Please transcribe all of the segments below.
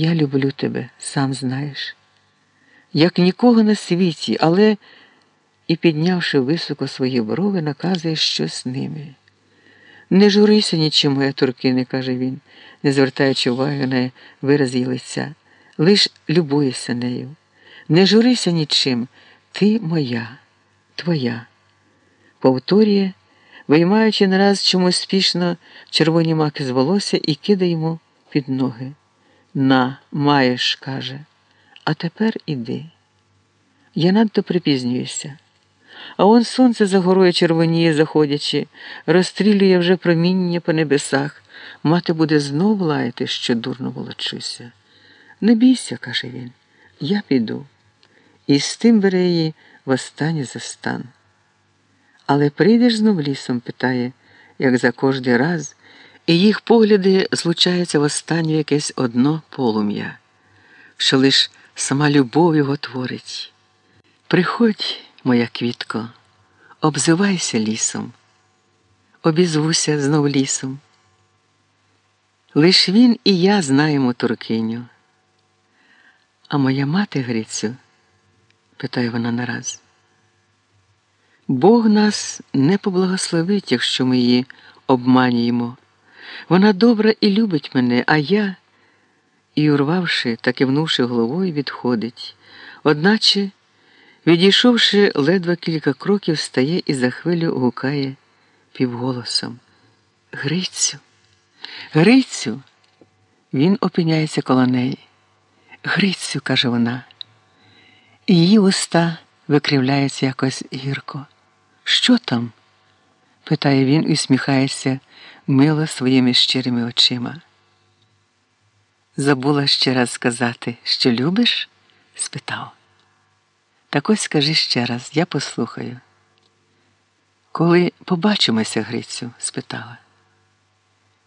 Я люблю тебе, сам знаєш, як нікого на світі, але і, піднявши високо свої брови, наказує щось ними. Не журися нічим, моя туркине, каже він, не звертаючи уваги на вираз її лиця, лиш любуйся нею. Не журися нічим, ти моя, твоя. Повторює, виймаючи нараз чомусь спішно червоні маки з волосся і кидає йому під ноги. На, маєш, каже, а тепер іди. Я надто припізнююся. А он сонце за горою червоніє, заходячи, розстрілює вже проміння по небесах. Мати буде знов лаяти, що дурно волочуся. Не бійся, каже він, я піду. І з тим бере її востаннє за стан. Але прийдеш знов лісом? питає, як за кожний раз, і їх погляди злучаються в останнє якесь одно полум'я, що лиш сама любов його творить. Приходь, моя квітко, обзивайся лісом, обізвуся знов лісом. Лиш він і я знаємо туркиню. А моя мати Грицю? питає вона нараз. Бог нас не поблагословить, якщо ми її обманюємо. Вона добра і любить мене, а я, і, урвавши та кивнувши головою, відходить. Одначе, відійшовши ледве кілька кроків, стає і за хвилю гукає півголосом. Грицю, Грицю, він опиняється коло неї. Грицю, каже вона. Її уста викривляються якось гірко. Що там? Питає він і усміхається мило своїми щирими очима. Забула ще раз сказати, що любиш? спитав. Так ось скажи ще раз, я послухаю. Коли побачимося, Грицю? спитала,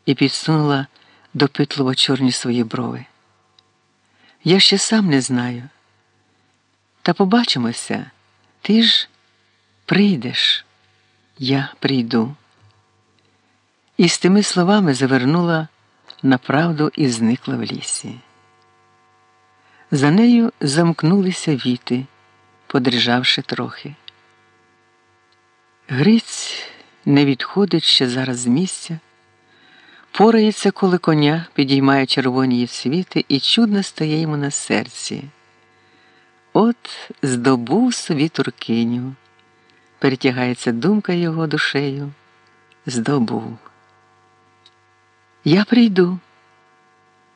і підсунула допитливо чорні свої брови. Я ще сам не знаю. Та побачимося, ти ж прийдеш, я прийду. І з тими словами завернула на правду і зникла в лісі. За нею замкнулися віти, подрижавши трохи. Гриць не відходить ще зараз з місця, порається коли коня, підіймає червоні її цвіти, і чудно стає йому на серці. От здобув собі туркиню, перетягається думка його душею, здобув. Я прийду,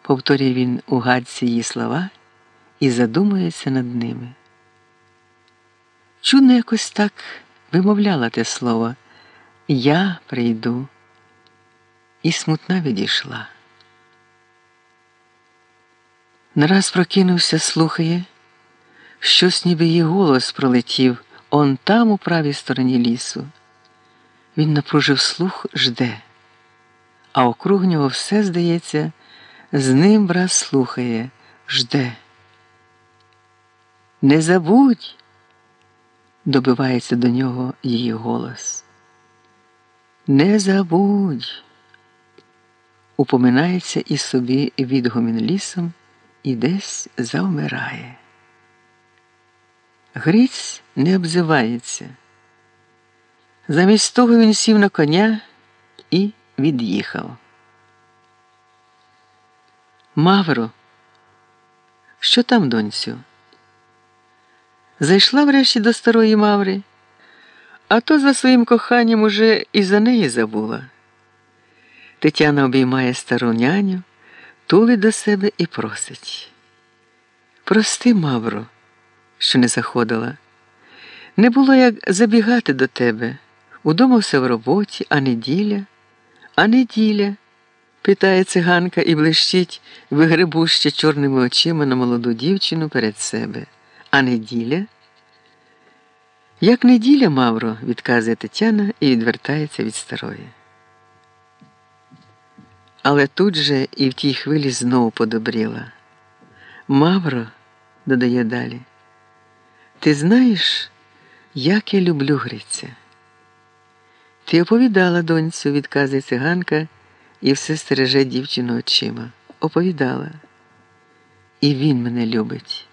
повторює він у гадці її слова і задумується над ними. Чудно якось так вимовляла те слово Я прийду, і смутна відійшла. Нараз прокинувся, слухає, щось ніби її голос пролетів он там, у правій стороні лісу. Він напружив слух, жде а округ нього все здається, з ним брат слухає, жде. Не забудь, добивається до нього її голос. Не забудь, упоминається і собі відгомін лісом і десь завмирає. Гриць не обзивається. Замість того він сів на коня і від'їхав. Мавро, що там, донцю? Зайшла врешті до старої Маври, а то за своїм коханням уже і за неї забула. Тетяна обіймає стару няню, тулить до себе і просить. Прости, Мавро, що не заходила. Не було як забігати до тебе. Удома все в роботі, а неділя. А неділя? питає циганка і блищить, вигребуще чорними очима на молоду дівчину перед себе. А неділя? Як неділя, Мавро, відказує Тетяна і відвертається від старої. Але тут же і в тій хвилі знову подобріла. Мавро, додає далі, ти знаєш, як я люблю Гриця? Ти оповідала, доньцю, відказує циганка і все стереже дівчину очима. Оповідала. і він мене любить.